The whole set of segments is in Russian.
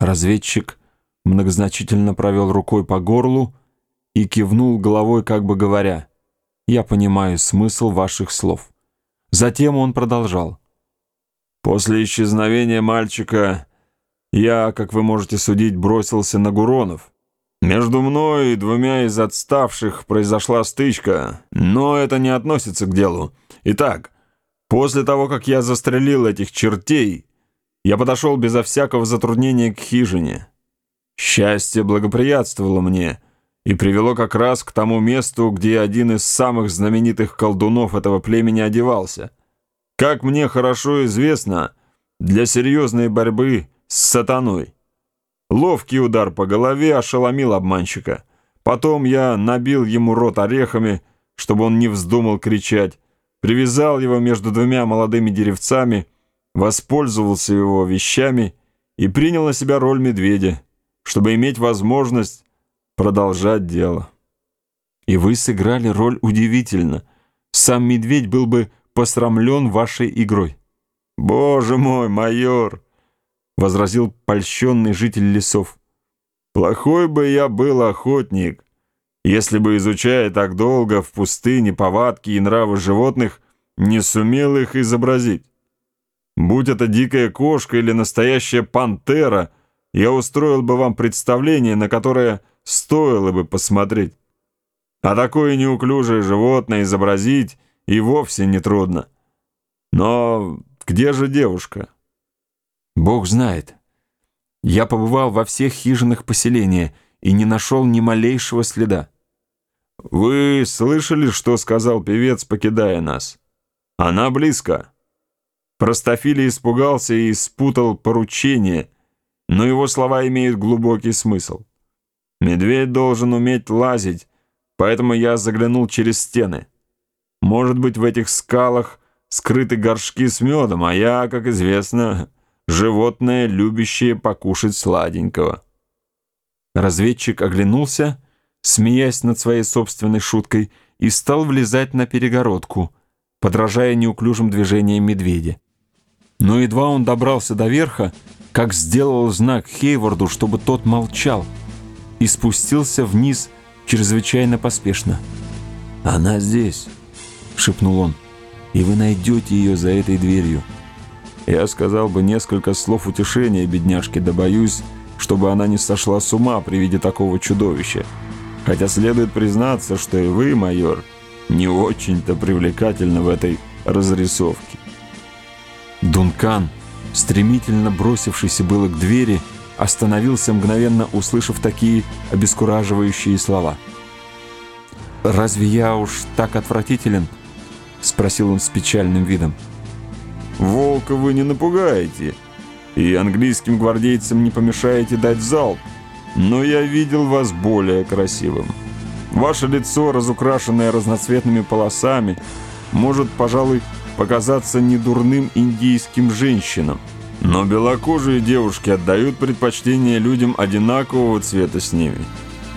Разведчик многозначительно провел рукой по горлу и кивнул головой, как бы говоря, «Я понимаю смысл ваших слов». Затем он продолжал. «После исчезновения мальчика я, как вы можете судить, бросился на Гуронов. Между мной и двумя из отставших произошла стычка, но это не относится к делу. Итак, после того, как я застрелил этих чертей, я подошел безо всякого затруднения к хижине. Счастье благоприятствовало мне и привело как раз к тому месту, где один из самых знаменитых колдунов этого племени одевался. Как мне хорошо известно, для серьезной борьбы с сатаной. Ловкий удар по голове ошеломил обманщика. Потом я набил ему рот орехами, чтобы он не вздумал кричать, привязал его между двумя молодыми деревцами, воспользовался его вещами и принял на себя роль медведя чтобы иметь возможность продолжать дело. И вы сыграли роль удивительно. Сам медведь был бы посрамлен вашей игрой. «Боже мой, майор!» — возразил польщенный житель лесов. «Плохой бы я был охотник, если бы, изучая так долго в пустыне повадки и нравы животных, не сумел их изобразить. Будь это дикая кошка или настоящая пантера — я устроил бы вам представление, на которое стоило бы посмотреть. А такое неуклюжее животное изобразить и вовсе нетрудно. Но где же девушка? Бог знает. Я побывал во всех хижинах поселения и не нашел ни малейшего следа. Вы слышали, что сказал певец, покидая нас? Она близко. Простофили испугался и спутал поручение — но его слова имеют глубокий смысл. Медведь должен уметь лазить, поэтому я заглянул через стены. Может быть, в этих скалах скрыты горшки с медом, а я, как известно, животное, любящее покушать сладенького. Разведчик оглянулся, смеясь над своей собственной шуткой, и стал влезать на перегородку, подражая неуклюжим движениям медведя. Но едва он добрался до верха, как сделал знак Хейварду, чтобы тот молчал, и спустился вниз чрезвычайно поспешно. «Она здесь», — шепнул он, — «и вы найдете ее за этой дверью». Я сказал бы несколько слов утешения бедняжке, да боюсь, чтобы она не сошла с ума при виде такого чудовища. Хотя следует признаться, что и вы, майор, не очень-то привлекательны в этой разрисовке. Дункан стремительно бросившийся было к двери, остановился мгновенно, услышав такие обескураживающие слова. «Разве я уж так отвратителен?» — спросил он с печальным видом. «Волка вы не напугаете, и английским гвардейцам не помешаете дать залп, но я видел вас более красивым. Ваше лицо, разукрашенное разноцветными полосами, может, пожалуй, показаться недурным индийским женщинам. Но белокожие девушки отдают предпочтение людям одинакового цвета с ними.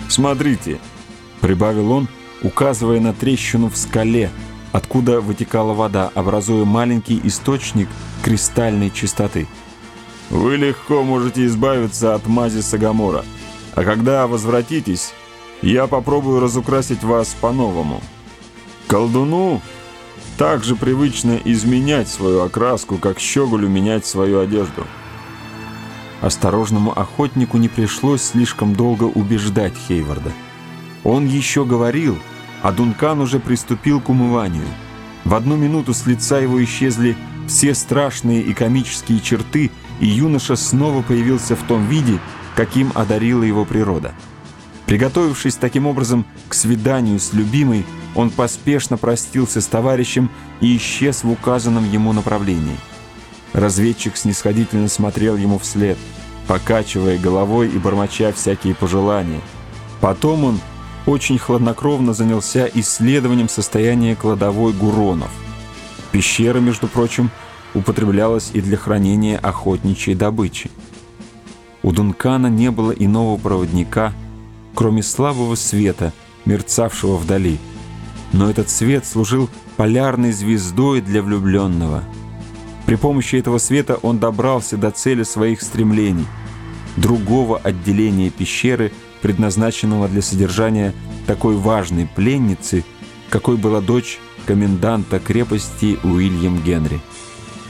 «Смотрите», — прибавил он, указывая на трещину в скале, откуда вытекала вода, образуя маленький источник кристальной чистоты. «Вы легко можете избавиться от мази Сагамора, а когда возвратитесь, я попробую разукрасить вас по-новому. Колдуну так же привычно изменять свою окраску, как щеголю менять свою одежду. Осторожному охотнику не пришлось слишком долго убеждать Хейварда. Он еще говорил, а Дункан уже приступил к умыванию. В одну минуту с лица его исчезли все страшные и комические черты, и юноша снова появился в том виде, каким одарила его природа. Приготовившись таким образом к свиданию с любимой, он поспешно простился с товарищем и исчез в указанном ему направлении. Разведчик снисходительно смотрел ему вслед, покачивая головой и бормоча всякие пожелания. Потом он очень хладнокровно занялся исследованием состояния кладовой Гуронов. Пещера, между прочим, употреблялась и для хранения охотничьей добычи. У Дункана не было иного проводника, кроме слабого света, мерцавшего вдали – но этот свет служил полярной звездой для влюбленного. При помощи этого света он добрался до цели своих стремлений. другого отделения пещеры, предназначенного для содержания такой важной пленницы, какой была дочь коменданта крепости Уильям Генри.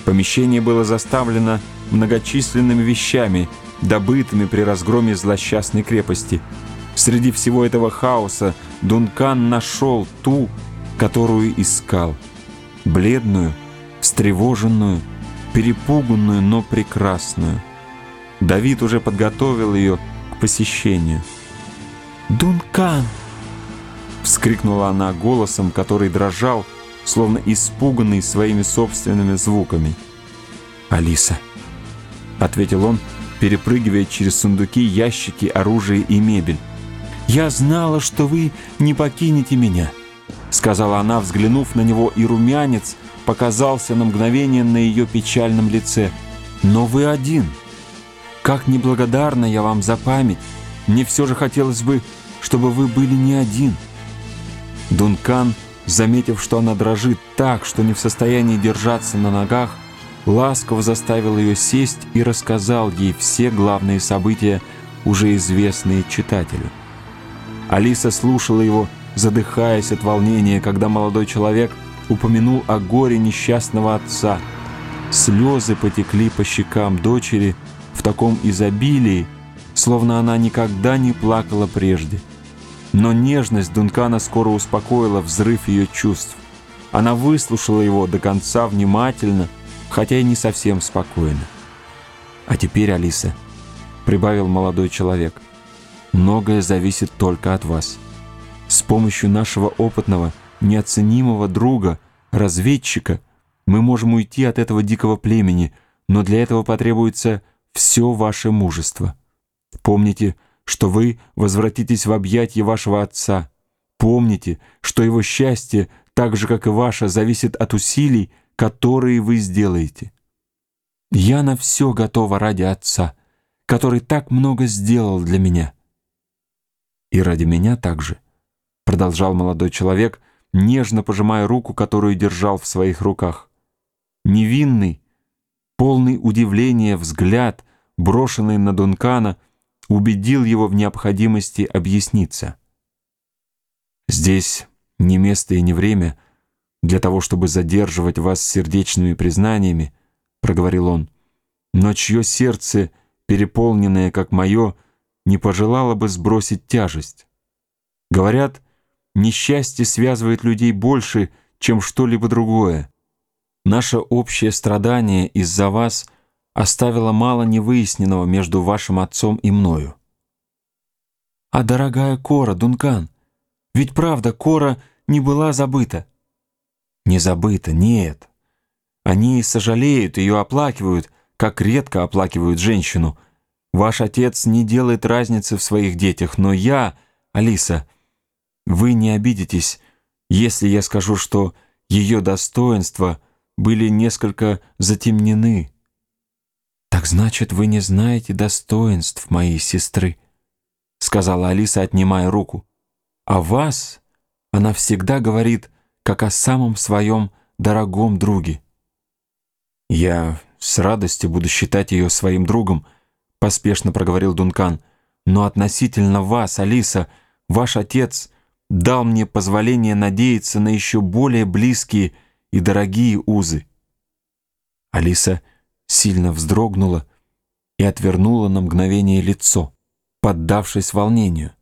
Помещение было заставлено многочисленными вещами, добытыми при разгроме злосчастной крепости. Среди всего этого хаоса Дункан нашел ту, которую искал. Бледную, встревоженную, перепуганную, но прекрасную. Давид уже подготовил ее к посещению. «Дункан!» — вскрикнула она голосом, который дрожал, словно испуганный своими собственными звуками. «Алиса!» — ответил он, перепрыгивая через сундуки, ящики, оружие и мебель. «Я знала, что вы не покинете меня», — сказала она, взглянув на него, и румянец показался на мгновение на ее печальном лице. «Но вы один. Как неблагодарна я вам за память. Мне все же хотелось бы, чтобы вы были не один». Дункан, заметив, что она дрожит так, что не в состоянии держаться на ногах, ласково заставил ее сесть и рассказал ей все главные события, уже известные читателю. Алиса слушала его, задыхаясь от волнения, когда молодой человек упомянул о горе несчастного отца. Слезы потекли по щекам дочери в таком изобилии, словно она никогда не плакала прежде. Но нежность Дункана скоро успокоила взрыв ее чувств. Она выслушала его до конца внимательно, хотя и не совсем спокойно. «А теперь, Алиса», — прибавил молодой человек, — «многое зависит только от вас. С помощью нашего опытного, неоценимого друга, разведчика, мы можем уйти от этого дикого племени, но для этого потребуется все ваше мужество. Помните, что вы возвратитесь в объятия вашего отца. Помните, что его счастье, так же, как и ваше, зависит от усилий, которые вы сделаете. Я на все готова ради отца, который так много сделал для меня. И ради меня также, продолжал молодой человек, нежно пожимая руку, которую держал в своих руках. Невинный, полный удивления взгляд, брошенный на Дункана, убедил его в необходимости объясниться. «Здесь не место и не время для того, чтобы задерживать вас сердечными признаниями», — проговорил он, «но чье сердце, переполненное, как мое, не пожелало бы сбросить тяжесть. Говорят, несчастье связывает людей больше, чем что-либо другое. Наше общее страдание из-за вас — оставила мало невыясненного между вашим отцом и мною. А дорогая Кора, Дункан, ведь правда, Кора не была забыта. Не забыта, нет. Они сожалеют, ее оплакивают, как редко оплакивают женщину. Ваш отец не делает разницы в своих детях, но я, Алиса, вы не обидитесь, если я скажу, что ее достоинства были несколько затемнены. «Так значит, вы не знаете достоинств моей сестры», сказала Алиса, отнимая руку. «А вас она всегда говорит, как о самом своем дорогом друге». «Я с радостью буду считать ее своим другом», поспешно проговорил Дункан. «Но относительно вас, Алиса, ваш отец дал мне позволение надеяться на еще более близкие и дорогие узы». Алиса сильно вздрогнула и отвернула на мгновение лицо, поддавшись волнению.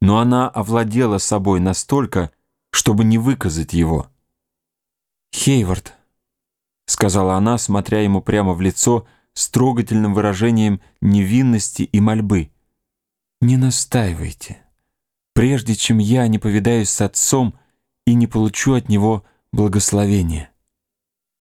Но она овладела собой настолько, чтобы не выказать его. «Хейвард», — сказала она, смотря ему прямо в лицо с трогательным выражением невинности и мольбы, «не настаивайте, прежде чем я не повидаюсь с отцом и не получу от него благословения».